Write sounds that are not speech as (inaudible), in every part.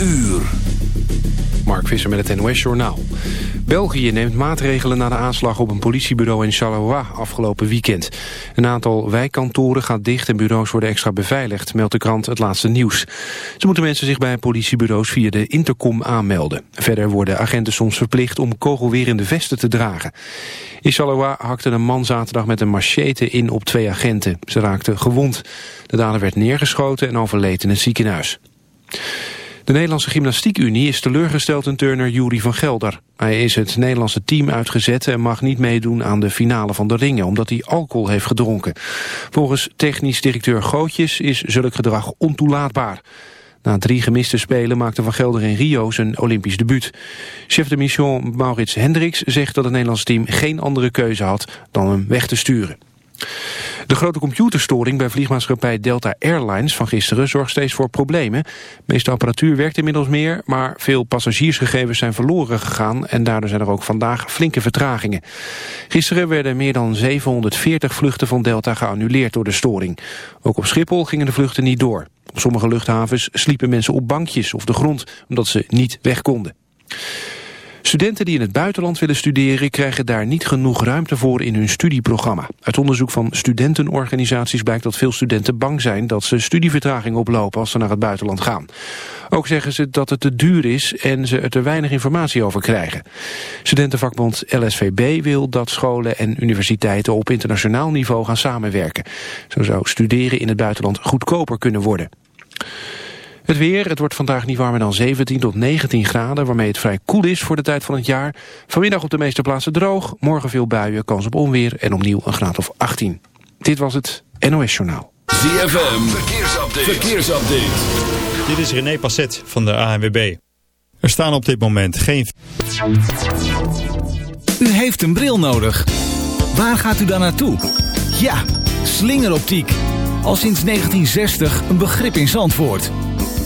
uur. Mark Visser met het NOS Journaal. België neemt maatregelen na de aanslag op een politiebureau in Charleroi afgelopen weekend. Een aantal wijkkantoren gaat dicht en bureaus worden extra beveiligd, meldt de krant het laatste nieuws. Ze moeten mensen zich bij politiebureaus via de intercom aanmelden. Verder worden agenten soms verplicht om kogelwerende vesten te dragen. In Charleroi hakte een man zaterdag met een machete in op twee agenten. Ze raakten gewond. De dader werd neergeschoten en overleed in het ziekenhuis. De Nederlandse Gymnastiekunie is teleurgesteld in turner Jury van Gelder. Hij is het Nederlandse team uitgezet en mag niet meedoen aan de finale van de ringen, omdat hij alcohol heeft gedronken. Volgens technisch directeur Gootjes is zulk gedrag ontoelaatbaar. Na drie gemiste spelen maakte Van Gelder in Rio zijn Olympisch debuut. Chef de mission Maurits Hendricks zegt dat het Nederlandse team geen andere keuze had dan hem weg te sturen. De grote computerstoring bij vliegmaatschappij Delta Airlines van gisteren zorgt steeds voor problemen. De meeste apparatuur werkt inmiddels meer, maar veel passagiersgegevens zijn verloren gegaan en daardoor zijn er ook vandaag flinke vertragingen. Gisteren werden meer dan 740 vluchten van Delta geannuleerd door de storing. Ook op Schiphol gingen de vluchten niet door. Op sommige luchthavens sliepen mensen op bankjes of de grond omdat ze niet weg konden. Studenten die in het buitenland willen studeren krijgen daar niet genoeg ruimte voor in hun studieprogramma. Uit onderzoek van studentenorganisaties blijkt dat veel studenten bang zijn dat ze studievertraging oplopen als ze naar het buitenland gaan. Ook zeggen ze dat het te duur is en ze er te weinig informatie over krijgen. Studentenvakbond LSVB wil dat scholen en universiteiten op internationaal niveau gaan samenwerken. Zo zou studeren in het buitenland goedkoper kunnen worden. Het weer, het wordt vandaag niet warmer dan 17 tot 19 graden... waarmee het vrij koel is voor de tijd van het jaar. Vanmiddag op de meeste plaatsen droog, morgen veel buien, kans op onweer... en opnieuw een graad of 18. Dit was het NOS Journaal. ZFM, verkeersupdate. verkeersupdate. Dit is René Passet van de ANWB. Er staan op dit moment geen... U heeft een bril nodig. Waar gaat u dan naartoe? Ja, slingeroptiek. Al sinds 1960 een begrip in Zandvoort.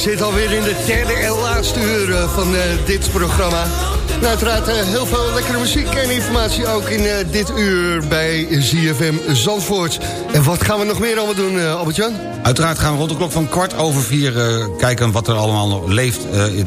Zitten alweer in de derde en laatste uur uh, van uh, dit programma. En uiteraard heel veel lekkere muziek en informatie ook in dit uur bij ZFM Zandvoort. En wat gaan we nog meer allemaal doen, Albert-Jan? Uiteraard gaan we rond de klok van kwart over vier kijken wat er allemaal leeft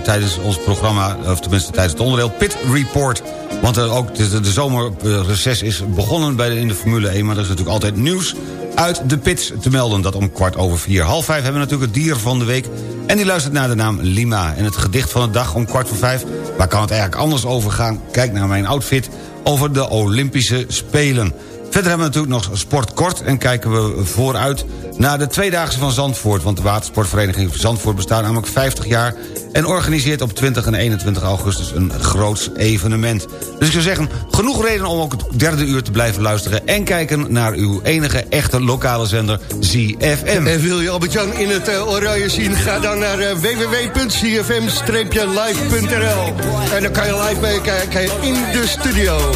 tijdens ons programma, of tenminste tijdens het onderdeel Pit Report. Want ook de, de zomerreces is begonnen bij in de Formule 1... maar er is natuurlijk altijd nieuws uit de pits te melden. Dat om kwart over vier. Half vijf hebben we natuurlijk het dier van de week. En die luistert naar de naam Lima. En het gedicht van de dag om kwart voor vijf... waar kan het eigenlijk anders over gaan? Kijk naar mijn outfit over de Olympische Spelen. Verder hebben we natuurlijk nog sport kort en kijken we vooruit naar de Tweedaagse van Zandvoort. Want de watersportvereniging Zandvoort bestaat namelijk 50 jaar... en organiseert op 20 en 21 augustus een groots evenement. Dus ik zou zeggen, genoeg reden om ook het derde uur te blijven luisteren... en kijken naar uw enige echte lokale zender ZFM. En wil je Albert-Jan in het uh, oranje zien? Ga dan naar uh, www.cfm-live.nl en dan kan je live meekijken in de studio.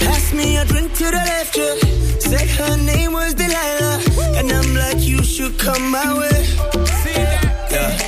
Pass me a drink to the left, yeah. Said her name was Delilah. And I'm like, you should come my way. Yeah.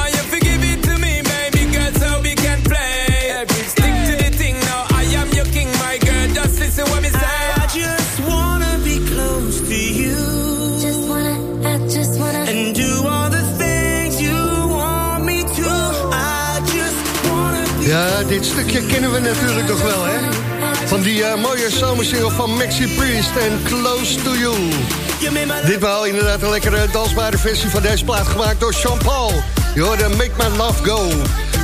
dit stukje kennen we natuurlijk nog wel, hè? Van die uh, mooie zomersingle van Maxi Priest en Close to You. Ditmaal inderdaad een lekkere dansbare versie van deze plaat gemaakt door Sean Paul. Je hoorde Make My Love Go.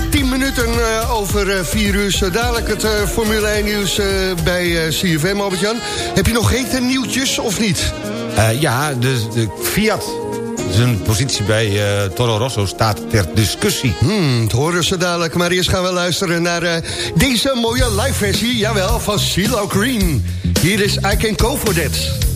10 minuten uh, over 4 uh, uur. Zo dadelijk het Formule 1 nieuws bij CFM, Albert-Jan. Heb je nog hete nieuwtjes of niet? ja, de, de Fiat zijn positie bij uh, Toro Rosso staat ter discussie. Hmm, het horen ze dadelijk. Maar eerst gaan we luisteren naar uh, deze mooie live versie. Jawel, van CeeLo Green. Hier is I Can Go For That.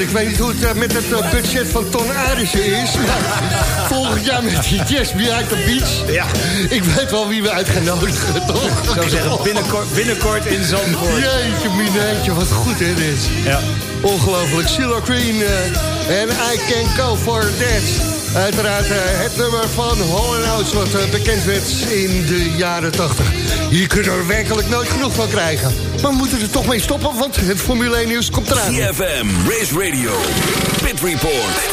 Ik weet niet hoe het eh, met het eh, budget van Ton Arissen is. Maar (laughs) volgend jaar met die Jazz Behind Beach. Ja. Ik weet wel wie we uit gaan nodigen, toch? Ik zou zeggen, binnenkort, binnenkort in Zandvoort. Jeetje, mineetje, wat goed hè, dit. Ja. Ongelooflijk. Silo Green eh, en I Can Go For That. Uiteraard het nummer van Holland House wat bekend werd in de jaren 80. je kunt er werkelijk nooit genoeg van krijgen we moeten er toch mee stoppen, want het Formule 1 nieuws komt eraan. CFM, Race Radio, Pit Report.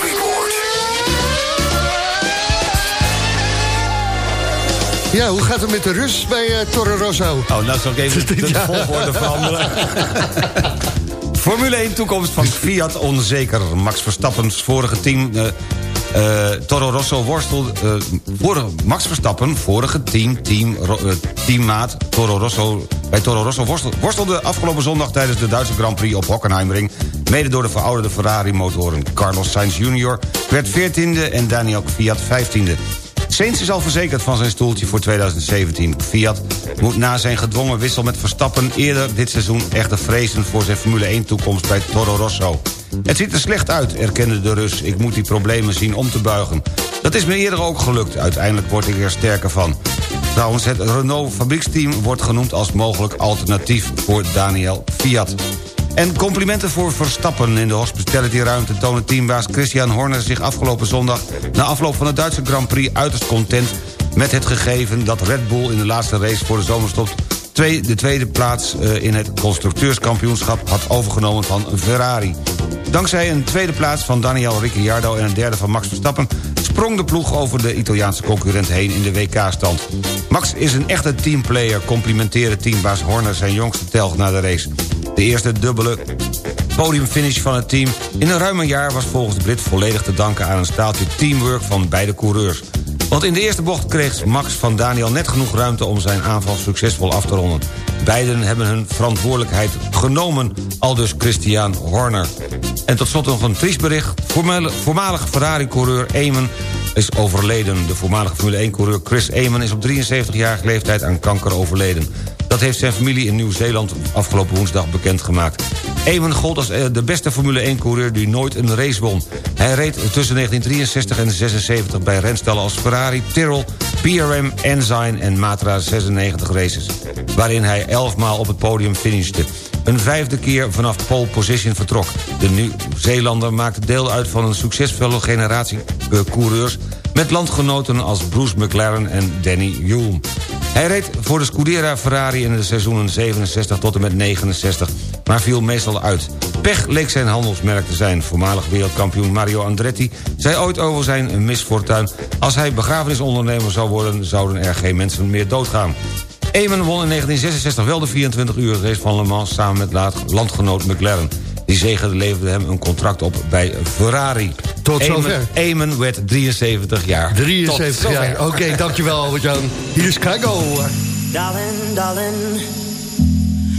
Ja, hoe gaat het met de rust bij uh, Toro Rosso? Oh, nou zal ik even (laughs) de, de volgorde veranderen. (laughs) Formule 1 toekomst van Fiat onzeker. Max Verstappen's vorige team... Uh, uh, Toro Rosso worstelde... Uh, vorige, Max Verstappen, vorige team, team teammaat Toro Rosso... bij Toro Rosso worstelde, worstelde afgelopen zondag... tijdens de Duitse Grand Prix op Hockenheimring... mede door de verouderde Ferrari-motoren. Carlos Sainz Jr. werd 14e en Daniel Fiat 15e. Sainz is al verzekerd van zijn stoeltje voor 2017. Fiat moet na zijn gedwongen wissel met Verstappen... eerder dit seizoen echter vrezen voor zijn Formule 1-toekomst bij Toro Rosso. Het ziet er slecht uit, erkende de Rus. Ik moet die problemen zien om te buigen. Dat is me eerder ook gelukt. Uiteindelijk word ik er sterker van. Trouwens, het Renault fabrieksteam wordt genoemd als mogelijk alternatief voor Daniel Fiat. En complimenten voor Verstappen in de hospitality-ruimte... toonde teambaas Christian Horner zich afgelopen zondag... na afloop van de Duitse Grand Prix uiterst content... met het gegeven dat Red Bull in de laatste race voor de zomerstop... De tweede plaats eh, in het constructeurskampioenschap had overgenomen van Ferrari. Dankzij een tweede plaats van Daniel Ricciardo en een derde van Max Verstappen... sprong de ploeg over de Italiaanse concurrent heen in de WK-stand. Max is een echte teamplayer, complimenteerde teambaas Horner zijn jongste telg na de race. De eerste dubbele podiumfinish van het team in een ruim een jaar... was volgens Brit volledig te danken aan een staaltje teamwork van beide coureurs. Want in de eerste bocht kreeg Max van Daniel net genoeg ruimte... om zijn aanval succesvol af te ronden. Beiden hebben hun verantwoordelijkheid genomen, aldus Christian Horner. En tot slot nog een triest bericht. Voormalig Ferrari-coureur Eamon is overleden. De voormalige Formule 1-coureur Chris Eamon is op 73-jarige leeftijd aan kanker overleden. Dat heeft zijn familie in Nieuw-Zeeland afgelopen woensdag bekendgemaakt. Eamon gold als eh, de beste Formule 1-coureur die nooit een race won. Hij reed tussen 1963 en 76 bij renstellen als Ferrari, Tyrrell, PRM, Ensign en Matra 96 races. Waarin hij 11 maal op het podium finishte. Een vijfde keer vanaf pole position vertrok. De Nieuw-Zeelander maakte deel uit van een succesvolle generatie eh, coureurs... met landgenoten als Bruce McLaren en Danny Hulme. Hij reed voor de Scudera Ferrari in de seizoenen 67 tot en met 69, maar viel meestal uit. Pech leek zijn handelsmerk te zijn. Voormalig wereldkampioen Mario Andretti zei ooit over zijn misfortuin... als hij begrafenisondernemer zou worden, zouden er geen mensen meer doodgaan. Eamon won in 1966 wel de 24 uur race van Le Mans... samen met landgenoot McLaren. Die zegen leverde hem een contract op bij Ferrari. Tot zover. Eamon werd 73 jaar. 73 jaar, oké, okay, dankjewel Albert-Jan. Hier is Chicago. Darling, darling,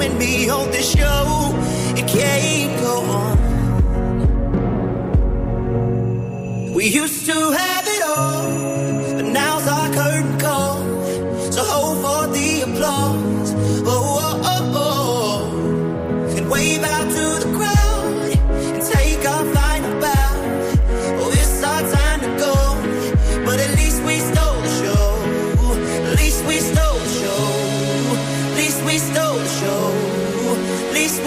and me, hold this show, it can't go on. We used to have it all, but now's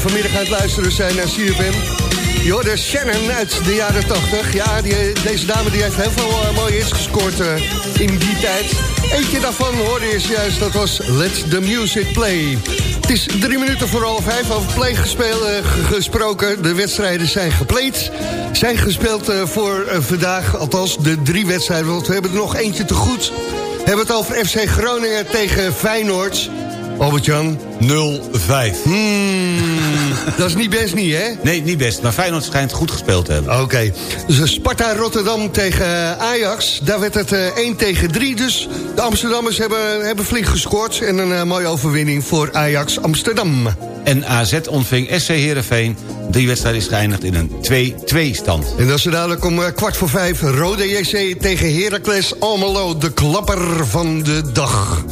vanmiddag aan het luisteren zijn naar CFM. Jorden Shannon uit de jaren 80. Ja, deze dame die heeft heel veel uh, mooie hits gescoord eh, in die tijd. Eentje daarvan hoorde je juist, dat was Let the Music Play. Het is drie minuten voor half vijf over play eh, gesproken. De wedstrijden zijn gepleed. Zijn gespeeld voor vandaag, althans de drie wedstrijden. Want we hebben er nog eentje te goed. We hebben het over FC Groningen tegen Feyenoord. Albert-Jan. 0-5. Hmm. (laughs) dat is niet best niet, hè? Nee, niet best. Maar Feyenoord schijnt goed gespeeld te hebben. Oké. Dus Sparta Rotterdam tegen eh, Ajax. Daar werd het eh, 1 tegen 3. Dus de Amsterdammers hebben, hebben flink gescoord. En een eh, mooie overwinning voor Ajax Amsterdam. En AZ ontving SC Heerenveen. Die wedstrijd is geëindigd in een 2-2 stand. En dat is dadelijk om eh, kwart voor vijf. Rode JC tegen Heracles Almelo. De klapper van de dag.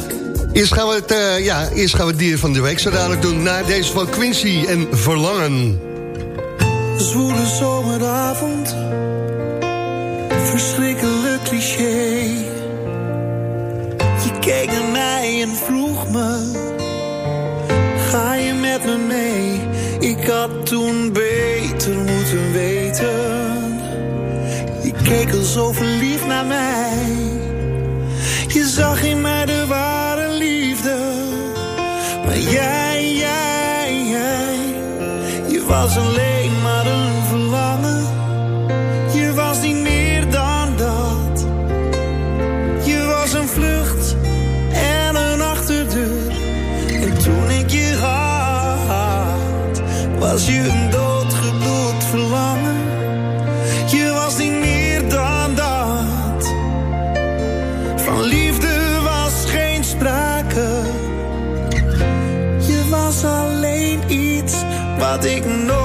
Eerst gaan we het, eh, ja, eerst gaan we dier van de week zo dadelijk doen. Na deze van Quincy en Verlangen. Zwoele zomeravond, verschrikkelijk cliché. Je keek naar mij en vroeg me, ga je met me mee? Ik had toen beter moeten weten. Je keek al zo verliefd naar mij. Je zag in mij de liefde. Jij, jij, jij, je was alleen maar wat ik nodig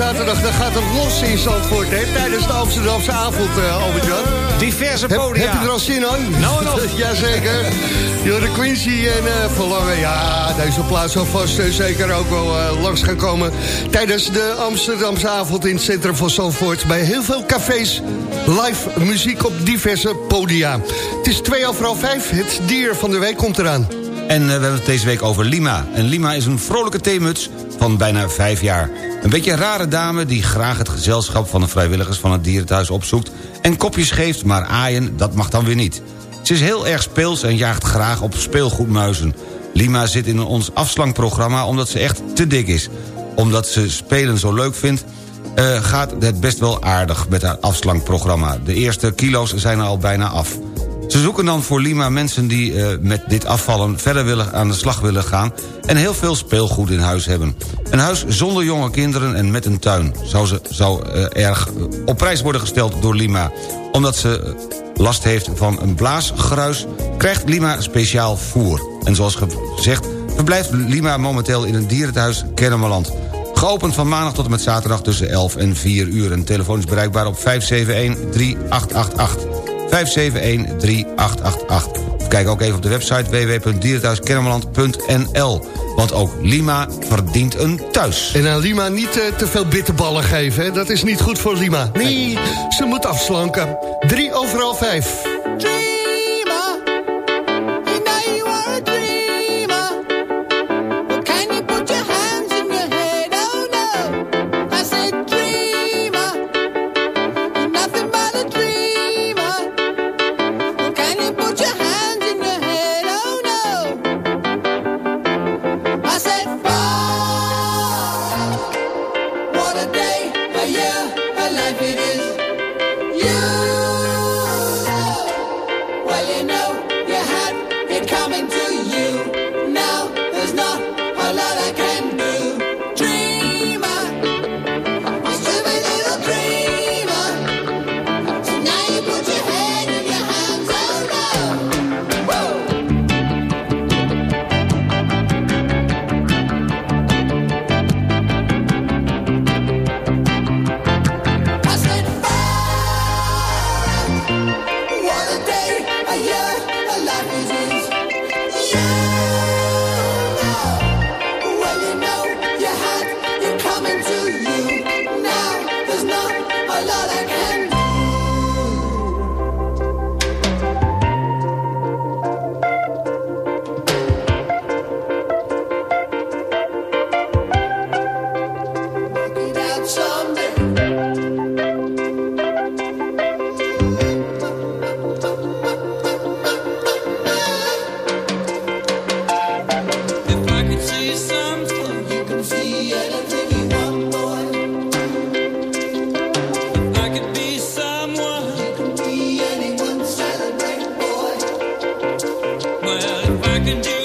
zaterdag dan gaat het los in Zandvoort, hè? Tijdens de Amsterdamse avond, eh, Albert-Jan. Diverse Heb, podia. heb je er al zin aan? Nou en of. (laughs) Jazeker. Jorde Quincy en eh, Verlangen. Ja, deze plaats zal vast eh, zeker ook wel langs gaan komen... tijdens de Amsterdamse avond in het centrum van Zandvoort... bij heel veel cafés, live muziek op diverse podia. Het is twee over half vijf, het dier van de week komt eraan. En eh, we hebben het deze week over Lima. En Lima is een vrolijke theemuts van bijna vijf jaar. Een beetje een rare dame die graag het gezelschap van de vrijwilligers van het dierenthuis opzoekt... en kopjes geeft, maar aaien, dat mag dan weer niet. Ze is heel erg speels en jaagt graag op speelgoedmuizen. Lima zit in ons afslankprogramma omdat ze echt te dik is. Omdat ze spelen zo leuk vindt... eh, gaat het best wel aardig met haar afslankprogramma. De eerste kilo's zijn er al bijna af. Ze zoeken dan voor Lima mensen die eh, met dit afvallen verder willen, aan de slag willen gaan... en heel veel speelgoed in huis hebben. Een huis zonder jonge kinderen en met een tuin zou, ze, zou eh, erg eh, op prijs worden gesteld door Lima. Omdat ze last heeft van een blaasgeruis, krijgt Lima speciaal voer. En zoals gezegd verblijft Lima momenteel in een dierenthuis Kennemerland. Geopend van maandag tot en met zaterdag tussen 11 en 4 uur. En telefoon is bereikbaar op 571-3888. 571-3888. Of kijk ook even op de website www.dierenthuiskennemerland.nl. Want ook Lima verdient een thuis. En aan Lima niet eh, te veel bitterballen geven, hè? dat is niet goed voor Lima. Nee, ze moet afslanken. Drie overal vijf. Well, if I could do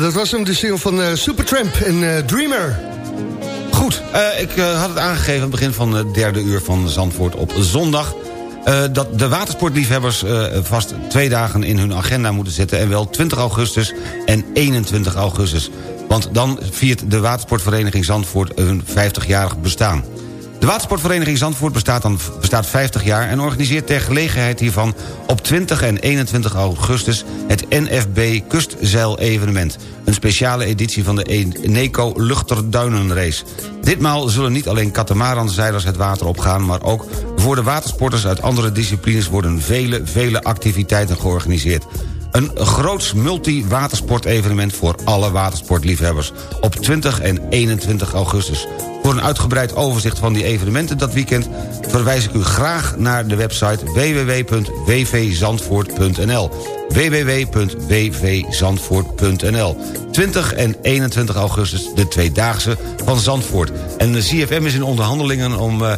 Dat was hem, de single van eh, Supertramp en eh, Dreamer. Goed, eh, ik had het aangegeven aan het begin van het derde uur van Zandvoort op zondag... dat de watersportliefhebbers vast twee dagen in hun agenda moeten zetten... en wel 20 augustus en 21 augustus. Want dan viert de watersportvereniging Zandvoort hun 50-jarig bestaan. De watersportvereniging Zandvoort bestaat, dan, bestaat 50 jaar... en organiseert ter gelegenheid hiervan op 20 en 21 augustus... het NFB Kustzeil-evenement. Een speciale editie van de Eneco Luchterduinenrace. Ditmaal zullen niet alleen katamaranzeilers het water opgaan... maar ook voor de watersporters uit andere disciplines... worden vele, vele activiteiten georganiseerd. Een groots multi-watersportevenement voor alle watersportliefhebbers... op 20 en 21 augustus. Voor een uitgebreid overzicht van die evenementen dat weekend... verwijs ik u graag naar de website www.wvzandvoort.nl www.wvzandvoort.nl 20 en 21 augustus, de tweedaagse van Zandvoort. En de CFM is in onderhandelingen om eh,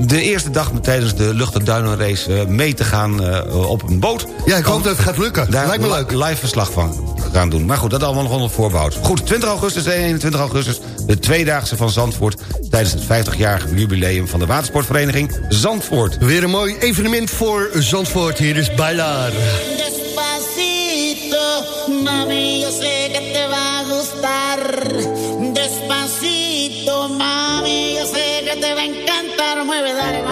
de eerste dag... tijdens de Luchterduinenrace eh, mee te gaan eh, op een boot. Ja, ik hoop dat het gaat lukken. Daar Lijkt me leuk. live verslag van gaan doen. Maar goed, dat allemaal nog onder voorbehoud. Goed, 20 augustus en 21 augustus... de tweedaagse van Zandvoort... tijdens het 50-jarig jubileum van de watersportvereniging Zandvoort. Weer een mooi evenement voor Zandvoort. Hier is Bailar. Despacito, mami, yo sé que te va a gustar. Despacito, mami, yo sé que te va encantar. Mueve, dale,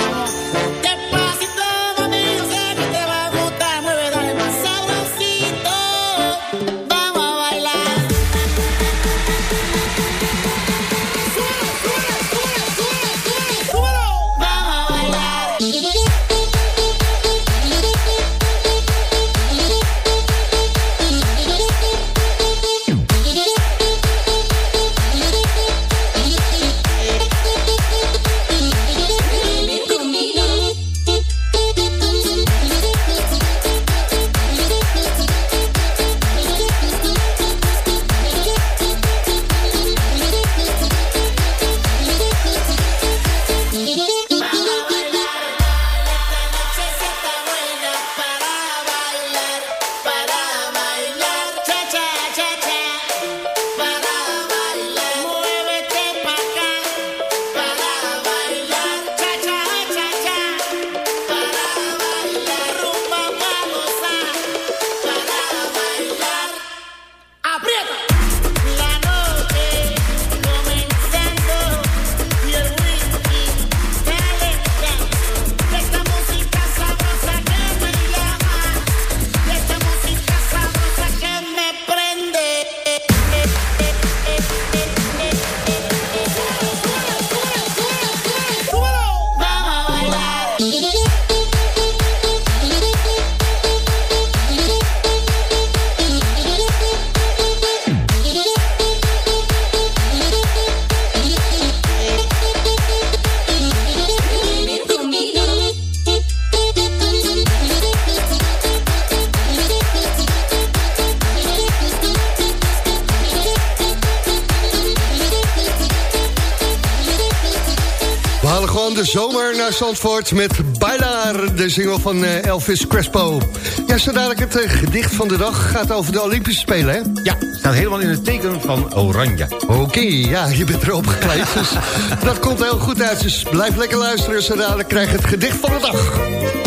Zandvoort met Bailar, de single van eh, Elvis Crespo. Ja, zo dadelijk het eh, gedicht van de dag gaat over de Olympische Spelen, hè? Ja, staat helemaal in het teken van oranje. Oké, ja, je bent erop gekleed, dus (laughs) dat komt heel goed uit. Dus blijf lekker luisteren, zo dadelijk krijg het gedicht van de dag.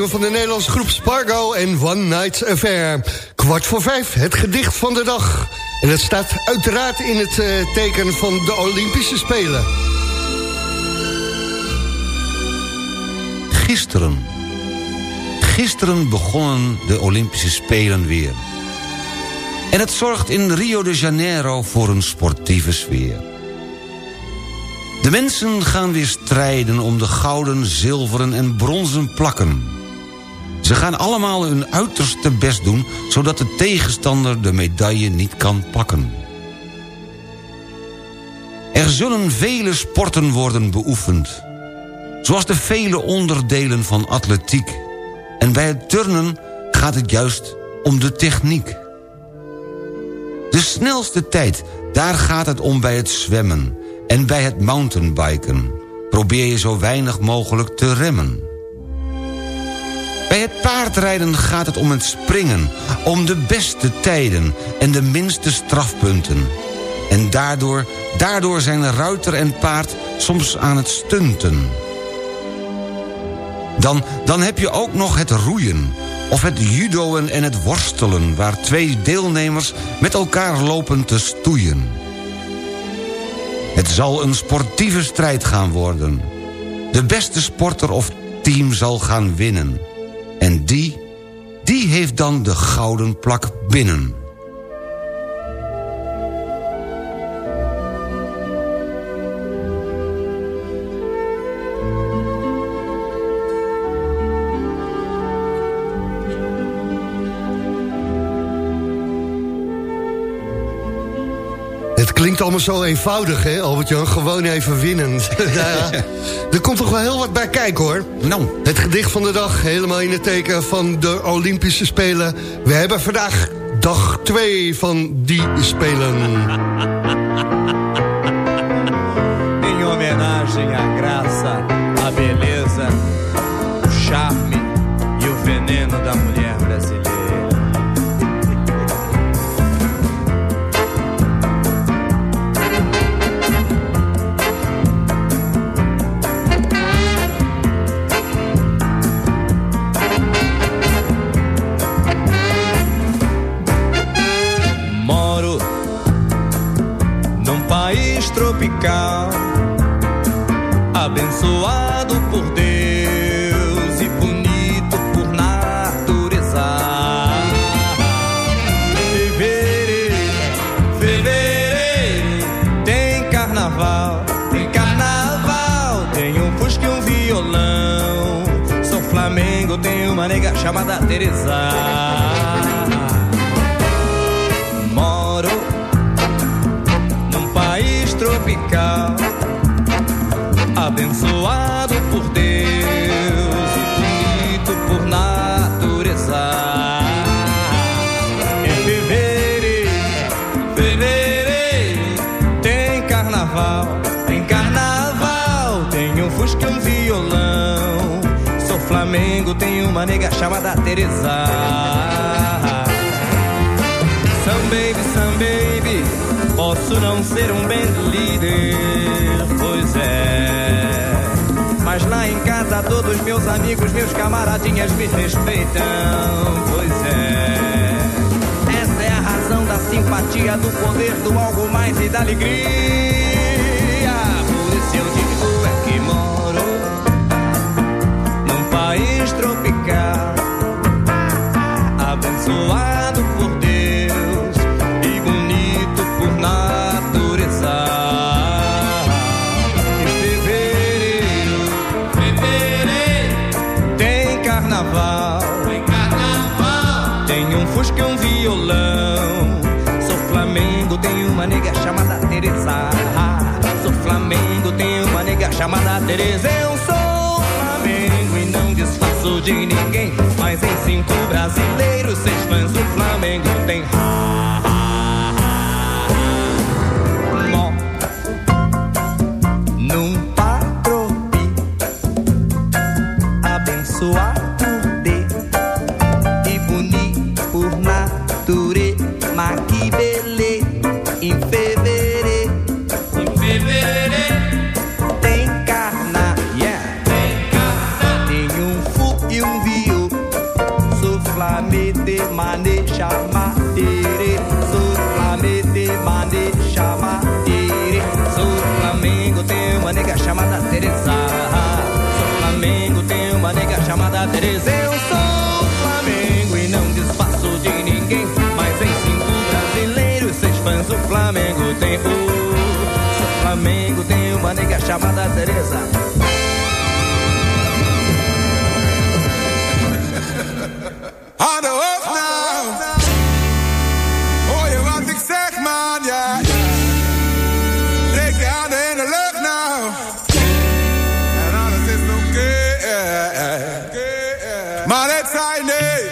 Van de Nederlandse groep Spargo en One Night Affair. Kwart voor vijf, het gedicht van de dag. En het staat uiteraard in het eh, teken van de Olympische Spelen. Gisteren. Gisteren begonnen de Olympische Spelen weer. En het zorgt in Rio de Janeiro voor een sportieve sfeer. De mensen gaan weer strijden om de gouden, zilveren en bronzen plakken. Ze gaan allemaal hun uiterste best doen... zodat de tegenstander de medaille niet kan pakken. Er zullen vele sporten worden beoefend... zoals de vele onderdelen van atletiek. En bij het turnen gaat het juist om de techniek. De snelste tijd, daar gaat het om bij het zwemmen... en bij het mountainbiken probeer je zo weinig mogelijk te remmen. Bij het paardrijden gaat het om het springen... om de beste tijden en de minste strafpunten. En daardoor, daardoor zijn ruiter en paard soms aan het stunten. Dan, dan heb je ook nog het roeien... of het judoën en het worstelen... waar twee deelnemers met elkaar lopen te stoeien. Het zal een sportieve strijd gaan worden. De beste sporter of team zal gaan winnen. En die, die heeft dan de gouden plak binnen. Klinkt allemaal zo eenvoudig, hè, Albert-Jan? Gewoon even winnen. (laughs) ja, er komt toch wel heel wat bij kijken, hoor. Nou. Het gedicht van de dag, helemaal in het teken van de Olympische Spelen. We hebben vandaag dag 2 van die Spelen. (laughs) Em homenagem à graça, à beleza, o charme e o veneno da mulher tropical, abençoado por Deus e bonito por natureza. Fevereiro, fevereiro, tem carnaval, tem carnaval, tem um fusca e um violão. Sou Flamengo, tem uma nega chamada Teresa. Uma nega chamada Teresa. Some baby, some baby, posso não ser um band líder, pois é. Mas lá em casa todos meus amigos, meus camaradinhas me respeitam, pois é. Essa é a razão da simpatia, do poder, do algo mais e da alegria. Abençoado por Deus e bonito por natureza. Em fevereiro, fevereiro, tem carnaval, tem carnaval, tem um fusca e um violão. Sou Flamengo, tem uma nega chamada Teresa. Sou Flamengo, tem uma nega chamada Teresa. Eu de ninguém. Mas em cinco brasileiros, seis fãs do Flamengo tem. Mó. Flamengo tem uma nega chamada Teresa. Hoor je wat ik zeg, man, ja. Steek je handen in de lucht nou. En alles is. Maar het zei nee.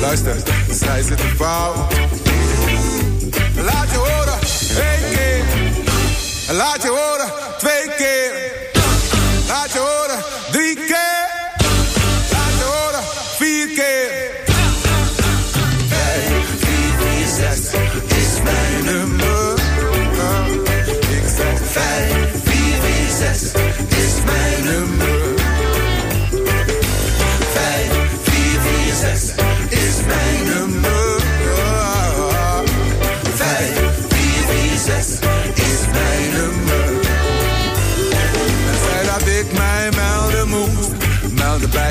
Luister, zij zitten fout. Laat je horen, één keer. Laat je horen,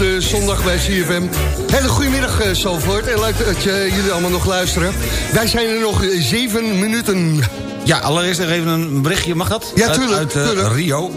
De zondag bij CFM. Hele goedemiddag, uh, Zalvoort. En leuk dat uh, jullie allemaal nog luisteren. Wij zijn er nog 7 minuten. Ja, allereerst nog even een berichtje, mag dat? Ja, tuurlijk, Uit, eh, tuurlijk. Rio.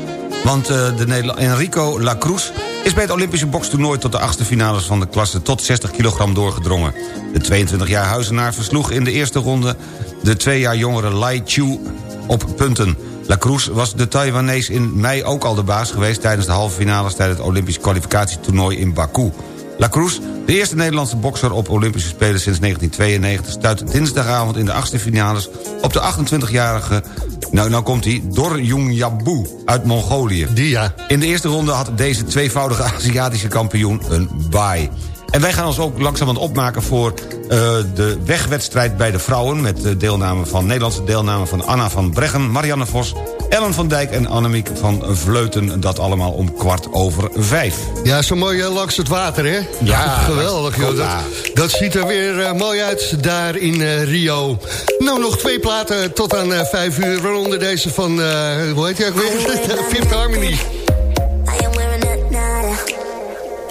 Want eh, de Nederla- Enrico Lacruz is bij het Olympische bokstoernooi... tot de achtste finales van de klasse tot 60 kilogram doorgedrongen. De 22 jaar Huizenaar versloeg in de eerste ronde... de twee jaar jongere Lai Chu op punten. Lacruz was de Taiwanese in mei ook al de baas geweest... tijdens de halve finales tijdens het Olympisch kwalificatietoernooi in Baku. La Cruz, de eerste Nederlandse bokser op Olympische Spelen sinds 1992... stuit dinsdagavond in de achtste finales op de 28-jarige... Nou, nou komt hij, Dor Jung Yabu uit Mongolië. Die ja. In de eerste ronde had deze tweevoudige Aziatische kampioen een bye. En wij gaan ons ook langzamerhand opmaken voor eh, de wegwedstrijd bij de vrouwen... met de deelname van, Nederlandse deelname van Anna van Breggen, Marianne Vos... Ellen van Dijk en Annemiek van Vleuten. Dat allemaal om kwart over vijf. Ja, zo mooi eh, langs het water, hè? Ja, (laughs) geweldig. Joh. Dat, dat ziet er weer eh, mooi uit daar in eh, Rio. Nou, nog twee platen tot aan eh, vijf uur. Waaronder deze van, eh, hoe heet die ook weer? (laughs) Fifth Harmony. I am wearing a nada.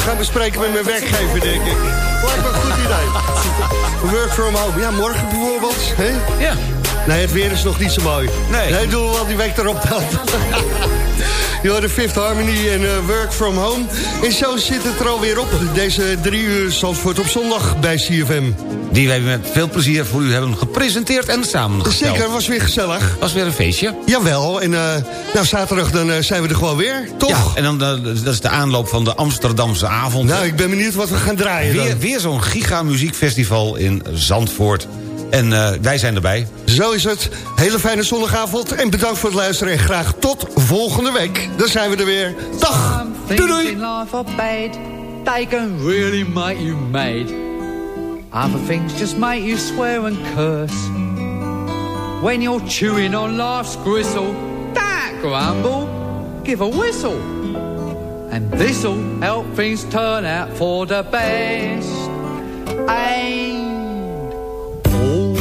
gaan bespreken met mijn werkgever, denk ik. Lijkt me een goed idee. (laughs) Work from home. Ja, morgen bijvoorbeeld. Hè? Ja. Nee, het weer is nog niet zo mooi. Nee. Nee, doen we wel die week erop dan. Je hoorde Fifth Harmony en eh, Work From Home. En zo zit het er alweer op. Deze drie uur Zandvoort op zondag bij CFM. Die wij met veel plezier voor u hebben gepresenteerd en samengesteld. Zeker, was weer gezellig. Was weer een feestje. Jawel, en eh, nou, zaterdag dan eh, zijn we er gewoon weer, toch? Ja, en dan, dat is de aanloop van de Amsterdamse avond. Nou, ik ben benieuwd wat we gaan draaien dan. Weer, weer zo'n giga-muziekfestival in Zandvoort. En wij zijn erbij. Zo is het. Hele fijne zondagavond en bedankt voor het luisteren. En graag tot volgende week. Dan zijn we er weer. Dag. Doei Things doei. in life are bad. They can really make you mad. Other things just make you swear and curse. When you're chewing on life's gristle, don't grumble, give a whistle. And this'll help things turn out for the best. And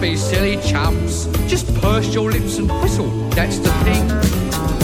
be silly chumps. Just purse your lips and whistle. That's the thing.